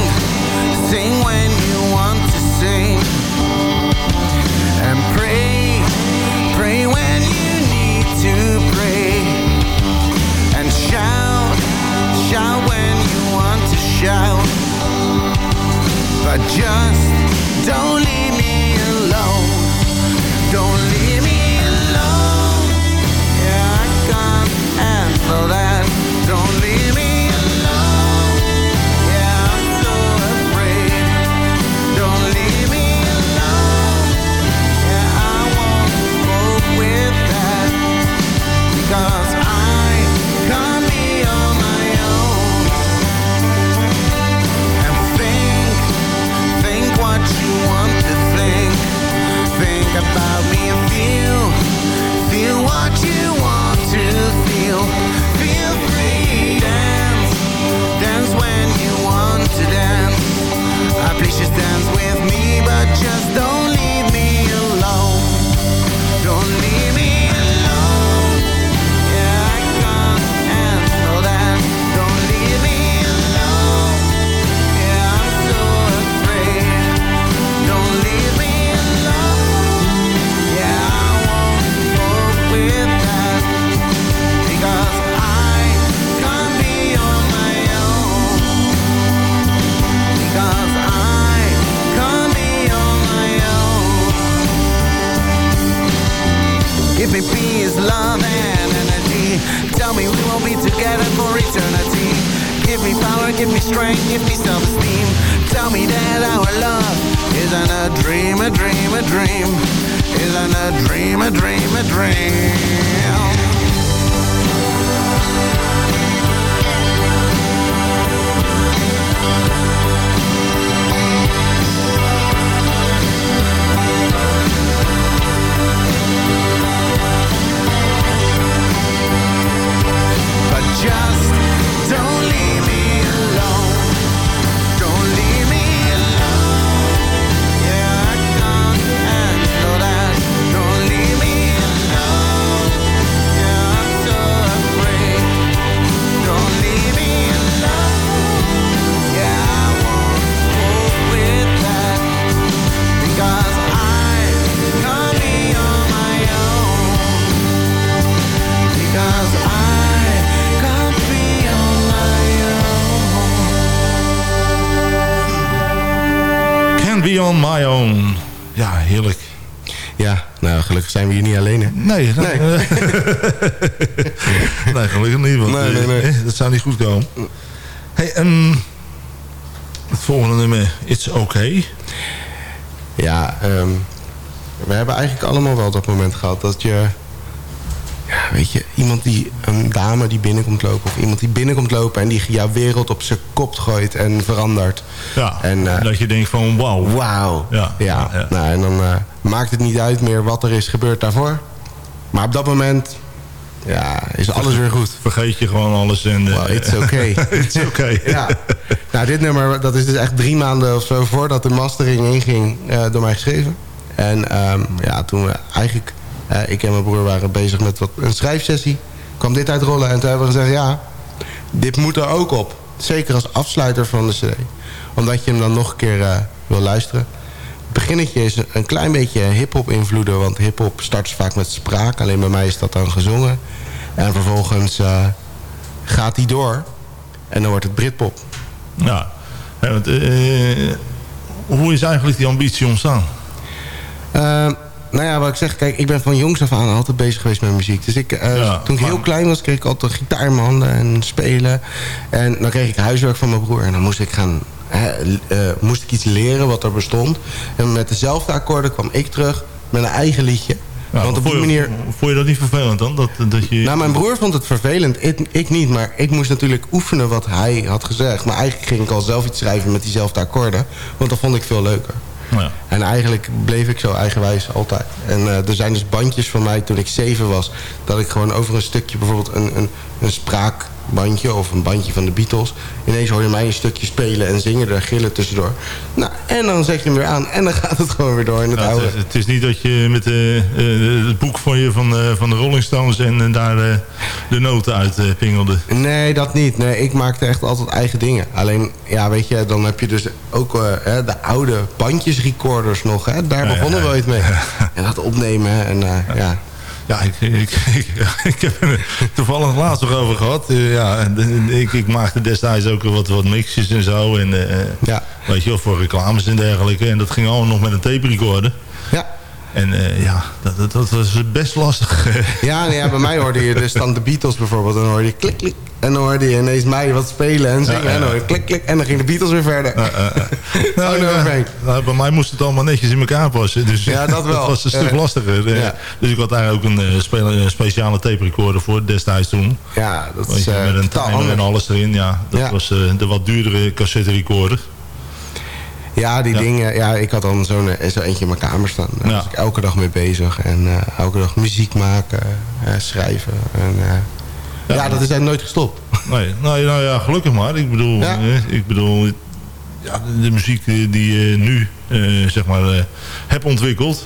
Speaker 8: Ja, heerlijk.
Speaker 9: Ja, nou gelukkig zijn we hier niet alleen hè.
Speaker 8: Nee, nee.
Speaker 9: Nee.
Speaker 8: nee, gelukkig niet. Want,
Speaker 9: Nee, nee, nee.
Speaker 8: eh, dat zou niet goed komen. Hey, ehm, het volgende nummer, It's Okay.
Speaker 9: Ja, ehm, we hebben eigenlijk allemaal wel dat moment gehad dat je... Ja, weet je, iemand die, een dame die binnenkomt lopen... of iemand die binnenkomt lopen en die jouw wereld op zijn kop gooit en verandert.
Speaker 8: Ja,
Speaker 9: En, eh,
Speaker 8: dat je denkt van wauw.
Speaker 9: Wauw.
Speaker 8: Ja,
Speaker 9: ja. Nou, en dan eh, maakt het niet uit meer wat er is gebeurd daarvoor. Maar op dat moment ja, is alles weer goed.
Speaker 8: Vergeet je gewoon alles en... eh,
Speaker 9: Well, it's okay.
Speaker 8: it's okay.
Speaker 9: ja. Nou, dit nummer, dat is dus echt drie maanden of zo voordat de mastering inging eh, door mij geschreven. En ehm, ja, toen we eigenlijk, ik en mijn broer waren bezig met wat, een schrijfsessie, kwam dit uitrollen. En toen hebben we gezegd, ja, dit moet er ook op. Zeker als afsluiter van de cd. Omdat je hem dan nog een keer eh, wil luisteren. Het beginnetje is een klein beetje hip-hop invloeden. Want hip-hop start vaak met spraak. Alleen bij mij is dat dan gezongen. En vervolgens eh, gaat hij door. En dan wordt het Britpop.
Speaker 8: Ja. Want, eh, hoe is eigenlijk die ambitie ontstaan?
Speaker 9: Eh, nou ja, wat ik zeg, kijk, ik ben van jongs af aan altijd bezig geweest met muziek. Dus ik, eh,
Speaker 8: Ja,
Speaker 9: toen ik heel klein was, kreeg ik altijd gitaar in mijn handen en spelen. En dan kreeg ik huiswerk van mijn broer. En dan moest ik gaan, hè, eh, moest ik iets leren wat er bestond. En met dezelfde akkoorden kwam ik terug met een eigen liedje.
Speaker 8: Ja,
Speaker 9: Want op die
Speaker 8: vond je-
Speaker 9: manier...
Speaker 8: Vond je dat niet vervelend dan? Dat, dat je...
Speaker 9: Nou, mijn broer vond het vervelend. Ik, ik niet, maar ik moest natuurlijk oefenen wat hij had gezegd. Maar eigenlijk ging ik al zelf iets schrijven met diezelfde akkoorden. Want dat vond ik veel leuker. En eigenlijk bleef ik zo eigenwijs altijd. En eh, er zijn dus bandjes van mij toen ik zeven was... dat ik gewoon over een stukje, bijvoorbeeld een, een, een spraakbandje... of een bandje van de Beatles... ineens hoor je mij een stukje spelen en zingen er gillen tussendoor. Nou, en dan zet je hem weer aan en dan gaat het gewoon weer door in het
Speaker 8: Ja,
Speaker 9: oude.
Speaker 8: het, het is niet dat je met eh, eh, het boek van, je, van, eh, van de Rolling Stones en daar de noten uit pingelde.
Speaker 9: Nee, dat niet. Nee, ik maakte echt altijd eigen dingen. Alleen, ja, weet je, dan heb je dus ook de oude bandjesrecorders nog. Hè? Daar
Speaker 8: Ja,
Speaker 9: begonnen
Speaker 8: ja,
Speaker 9: we ooit mee. En dat opnemen en ja.
Speaker 8: Ja, ik, ik, ik, ik heb er toevallig laatst nog over gehad. Eh, ja, en, ik, ik maakte destijds ook wat, wat mixjes en zo. En, eh,
Speaker 9: Ja.
Speaker 8: Weet je wel, voor reclames en dergelijke. En dat ging allemaal nog met een tape recorder.
Speaker 9: Ja.
Speaker 8: En eh, ja, dat, dat, dat was best lastig.
Speaker 9: Ja, nee, ja, bij mij hoorde je dus dan de Beatles bijvoorbeeld. En dan hoorde je klik, klik. En dan hoorde je ineens mij wat spelen en zingen. En dan hoorde klik, klik. En dan ging de Beatles weer verder.
Speaker 8: nou,
Speaker 9: no,
Speaker 8: ja,
Speaker 9: Frank.
Speaker 8: nou, bij mij moest het allemaal netjes in elkaar passen. Dus
Speaker 9: Ja, dat wel.
Speaker 8: was een stuk lastiger. Eh,
Speaker 9: Ja.
Speaker 8: Dus ik had daar ook een, eh, een speciale tape recorder voor destijds toen.
Speaker 9: Ja, dat is eh,
Speaker 8: met een timer en alles erin. Ja, dat
Speaker 9: Ja.
Speaker 8: was de wat duurdere cassette recorder.
Speaker 9: Ja, die dingen. Ja, ik had dan zo'n zo eentje in mijn kamer staan. Daar was ik elke dag mee bezig. En elke dag muziek maken, schrijven. En, eh, ja. dat is eigenlijk nooit gestopt.
Speaker 8: Nee, nou, nou ja, gelukkig maar. Ik bedoel,
Speaker 9: Ja.
Speaker 8: eh, ik bedoel ja, de, muziek eh, die je nu eh, zeg maar, eh, hebt ontwikkeld.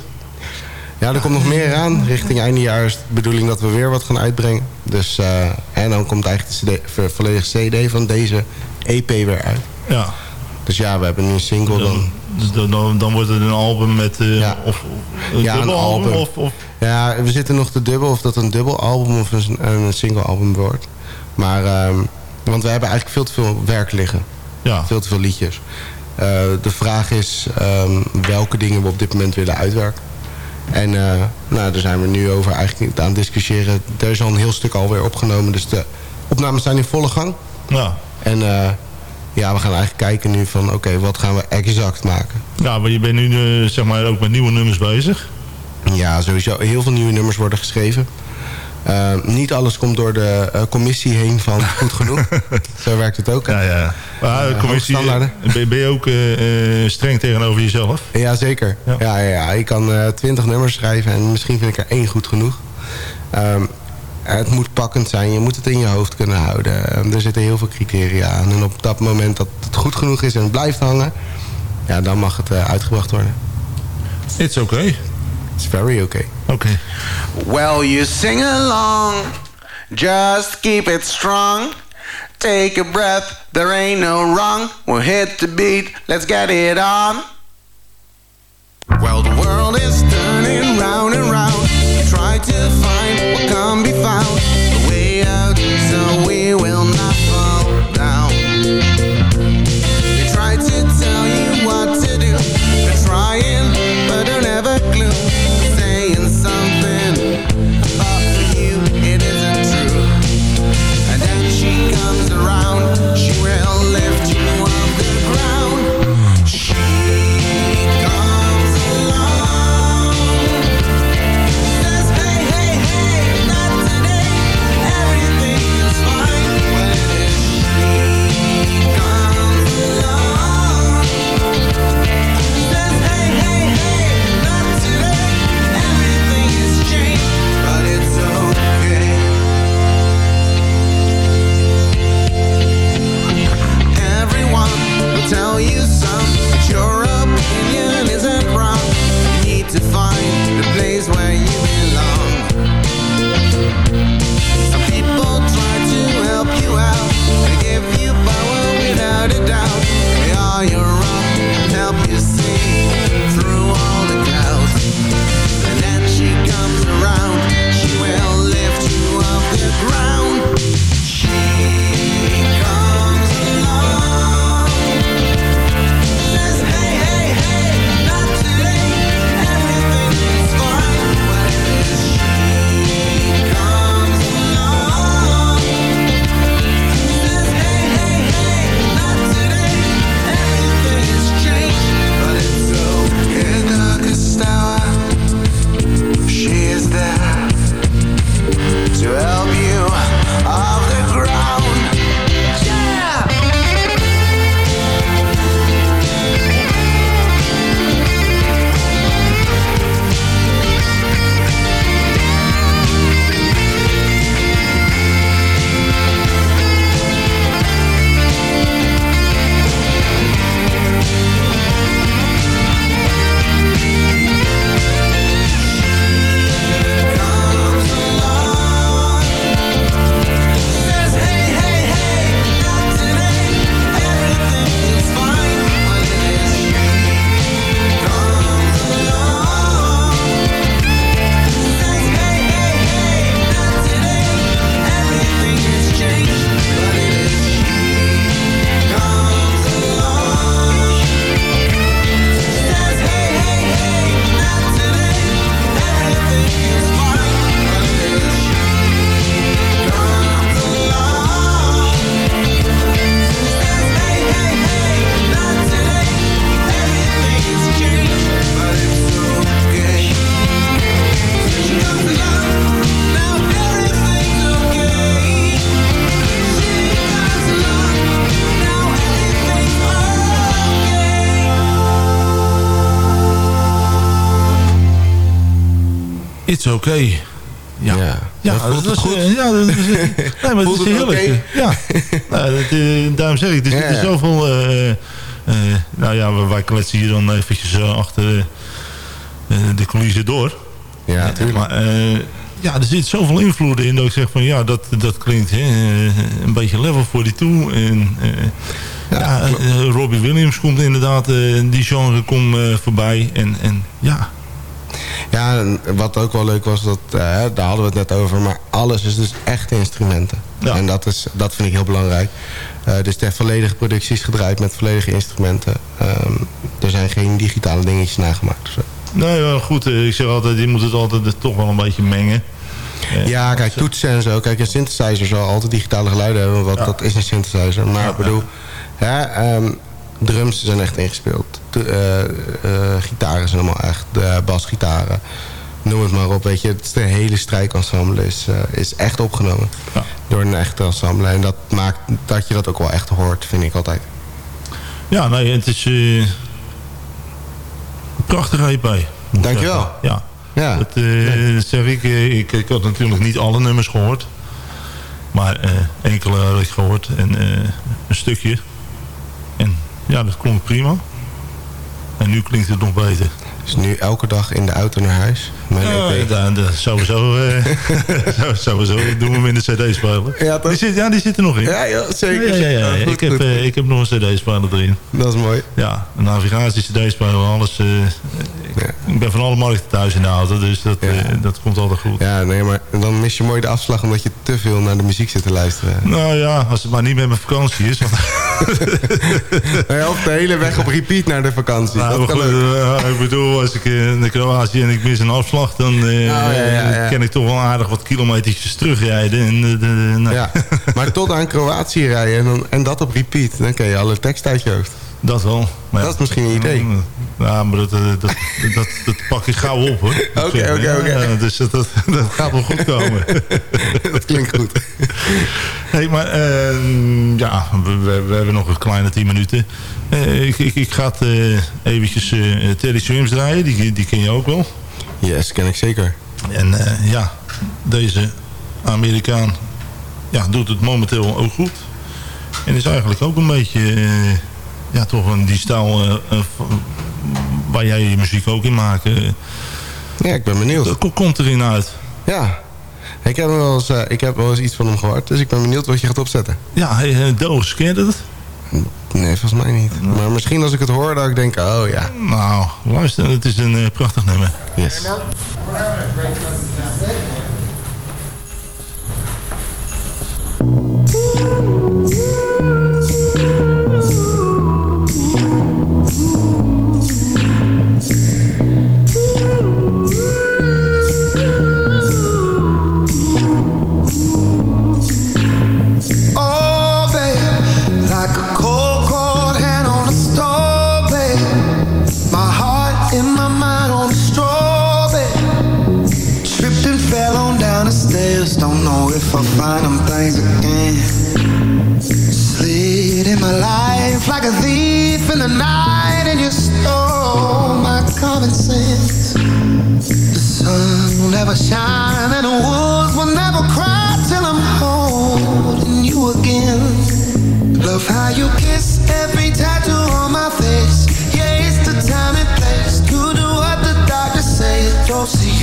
Speaker 9: Ja, er komt nog meer aan. Richting einde jaar is de bedoeling dat we weer wat gaan uitbrengen. Dus, eh, en dan komt eigenlijk de CD, volledige CD van deze EP weer uit.
Speaker 8: Ja.
Speaker 9: Dus ja, we hebben nu een single dan.
Speaker 8: Dus dan, dan, dan wordt het een album met... eh,
Speaker 9: Ja.
Speaker 8: of, een
Speaker 9: Ja, een
Speaker 8: dubbelalbum,
Speaker 9: album.
Speaker 8: Of, of,
Speaker 9: Ja, we zitten nog te dubbel of dat een dubbel album of een, een single album wordt. Maar, ehm, want we hebben eigenlijk veel te veel werk liggen.
Speaker 8: ja.
Speaker 9: Veel te veel liedjes. Eh, de vraag is ehm, welke dingen we op dit moment willen uitwerken. En eh, nou, daar zijn we nu over eigenlijk aan het discussiëren. Er is al een heel stuk alweer opgenomen. Dus de opnames zijn in volle gang.
Speaker 8: Ja.
Speaker 9: En eh, ja, we gaan eigenlijk kijken nu van... oké, wat gaan we exact maken?
Speaker 8: ja, maar je bent nu eh, zeg maar ook met nieuwe nummers bezig.
Speaker 9: Ja, sowieso. Heel veel nieuwe nummers worden geschreven. Eh, niet alles komt door de eh, commissie heen van goed genoeg. Zo werkt het ook. hè?
Speaker 8: Ja, ja. Maar,
Speaker 9: Eh,
Speaker 8: commissie, ben, ben je ook streng tegenover jezelf?
Speaker 9: Ja, zeker.
Speaker 8: Ja.
Speaker 9: Ja. Ja, ja, Ik kan twintig nummers schrijven en misschien vind ik er één goed genoeg. Ehm, het moet pakkend zijn. Je moet het in je hoofd kunnen houden. Ehm, er zitten heel veel criteria aan. En op dat moment dat het goed genoeg is en het blijft hangen... Ja, dan mag het eh, uitgebracht worden.
Speaker 8: It's okay.
Speaker 9: It's very okay.
Speaker 8: Oké.
Speaker 10: Well, you sing along, just keep it strong. Take a breath, there ain't no wrong. We'll hit the beat, let's get it on. Well, the world is turning round and round. Try to find Okay.
Speaker 8: Ja, ja.
Speaker 9: Dat
Speaker 8: dat,
Speaker 9: voelt het
Speaker 8: is,
Speaker 9: goed.
Speaker 8: eh, ja, dat is, eh, nee, maar
Speaker 9: Voelt
Speaker 8: het is
Speaker 9: het
Speaker 8: heerlijk.
Speaker 9: oké?
Speaker 8: Ja, nou, dat, eh, daarom zeg ik, er zitten
Speaker 9: Ja.
Speaker 8: zoveel... eh, eh, nou ja, wij- kletsen hier dan eventjes eh, achter eh, de coulissen door.
Speaker 9: Ja, tuurlijk.
Speaker 8: Maar eh, ja, er zit zoveel invloeden in dat ik zeg van ja, dat, dat klinkt hè, eh, een beetje level 42. En, eh, ja, eh, Robbie Williams komt inderdaad, eh, die genre komt eh, voorbij. En, en ja,
Speaker 9: Ja, en wat ook wel leuk was, dat, eh, daar hadden we het net over... maar alles is dus echt instrumenten.
Speaker 8: Ja.
Speaker 9: En dat, is, dat vind ik heel belangrijk. Eh, dus de volledige productie is gedraaid met volledige instrumenten. Ehm, er zijn geen digitale dingetjes nagemaakt. zo.
Speaker 8: nou ja, goed, eh, ik zeg altijd, je moet het altijd toch wel een beetje mengen.
Speaker 9: Ja, kijk, toetsen en zo. Kijk, een synthesizer zal altijd digitale geluiden hebben... want
Speaker 8: Ja.
Speaker 9: dat is een synthesizer. Maar
Speaker 8: Ja,
Speaker 9: ik bedoel, hè, ehm, drums zijn echt ingespeeld. De, eh, eh, gitaren zijn allemaal echt, de basgitaren. Noem het maar op, weet je. Het is de hele strijkensemble is, eh, is echt opgenomen.
Speaker 8: Ja.
Speaker 9: Door een echte ensemble. En dat maakt dat je dat ook wel echt hoort, vind ik altijd.
Speaker 8: Ja, nee, het is eh, een prachtige EP. moet ik
Speaker 9: Dankjewel.
Speaker 8: zeggen. Ja,
Speaker 9: Ja,
Speaker 8: dat, eh, dat zeg ik, eh, ik. Ik had natuurlijk niet alle nummers gehoord. Maar eh, enkele had ik gehoord. En eh, een stukje. Ja, dat klonk prima. En nu klinkt het nog beter.
Speaker 9: Dus nu elke dag in de auto naar huis.
Speaker 8: Da- sowieso, eh, sowieso doen we hem in de cd-speler.
Speaker 9: Ja,
Speaker 8: die, zit, ja, die zit er nog in.
Speaker 9: Ja, ja, zeker.
Speaker 8: Ja, ja, Ik, heb, eh, ik heb nog een cd-speler erin.
Speaker 9: Dat is mooi.
Speaker 8: Ja, een navigatie, cd-speler, alles. eh, ik, ik ben van alle markten thuis in de auto, dus dat, dat komt altijd goed.
Speaker 9: Ja, nee, maar dan mis je mooi de afslag... omdat je te veel naar de muziek zit te luisteren.
Speaker 8: Nou ja, als het maar niet met mijn vakantie is. Want,
Speaker 9: of de hele weg op repeat naar de vakantie.
Speaker 8: nou,
Speaker 9: dat kan
Speaker 8: goed, ik bedoel, als ik eh, naar Kroatië en ik mis een afslag... dan eh,
Speaker 9: ja, ja, ja.
Speaker 8: kan ik toch wel aardig wat kilometertjes terugrijden. En, eh, de, de- nou,
Speaker 9: Ja, maar tot aan Kroatië rijden en, dan, en dat op repeat. Dan ken je alle tekst uit je hoofd.
Speaker 8: Dat wel. Maar
Speaker 9: Dat is misschien een idee.
Speaker 8: Ja, maar dat, eh, dat, dat, dat pak ik gauw op hoor.
Speaker 9: Oké, oké, oké.
Speaker 8: Dus dat, dat, dat gaat wel goed komen.
Speaker 9: dat klinkt goed.
Speaker 8: Hey, maar eh, ja, we, we- we hebben nog een kleine 10 minuten. Eh, ik, ik, ik ga het eh, eventjes Terry Swims draaien. Die, die ken je ook wel.
Speaker 9: Yes, ken ik zeker.
Speaker 8: En ja, deze Amerikaan ja, doet het momenteel ook goed. En is eigenlijk ook een beetje... ja, toch een die stijl waar jij je muziek ook in maakt. eh,
Speaker 9: Ja, ik ben benieuwd.
Speaker 8: dat ko- komt erin uit.
Speaker 9: Ja. Ik heb, wel eens, eh, ik heb wel eens iets van hem gehoord, dus ik ben benieuwd wat je gaat opzetten.
Speaker 8: Ja, hey, eh, Doos, ken je dat?
Speaker 9: Nee, volgens mij niet. Maar misschien als ik het hoor, dat ik denk, oh ja.
Speaker 8: Nou, luister, het is een eh, prachtig nummer.
Speaker 9: Yes.
Speaker 6: Oh,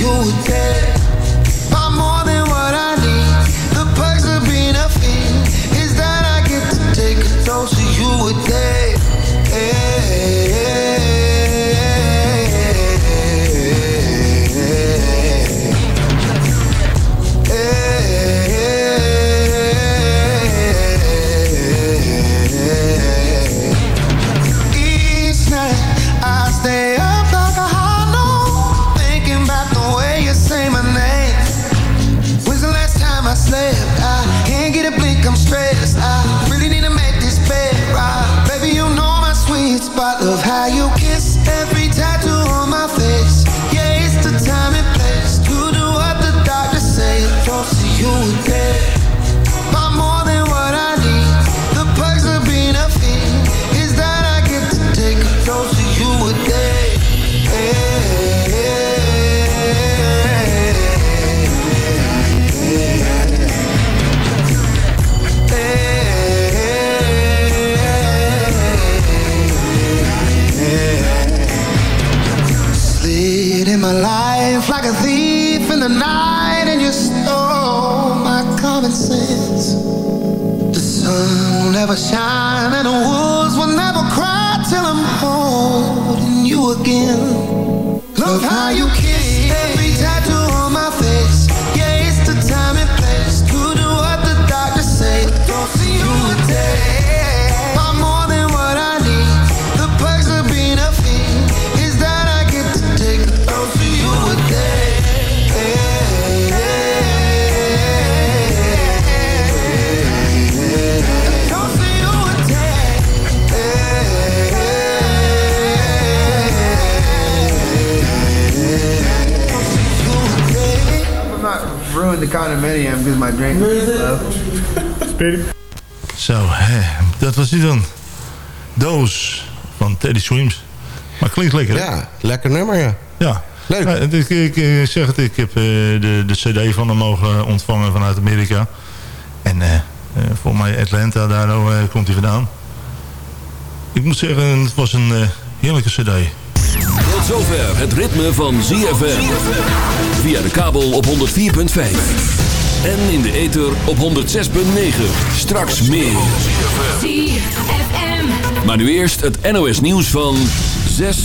Speaker 6: you again.
Speaker 8: Klinkt lekker, hè?
Speaker 9: Ja, lekker nummer, ja.
Speaker 8: Ja.
Speaker 9: Leuk.
Speaker 8: Ja, ik, ik, ik zeg het, ik heb eh, de, de cd van hem mogen ontvangen vanuit Amerika. En eh eh, voor mij Atlanta, daar eh, komt hij vandaan. Ik moet zeggen, het was een heerlijke cd.
Speaker 1: Tot zover het ritme van ZFM. Via de kabel op 104.5. En in de ether op 106.9. Straks meer. Maar nu eerst het NOS nieuws van 6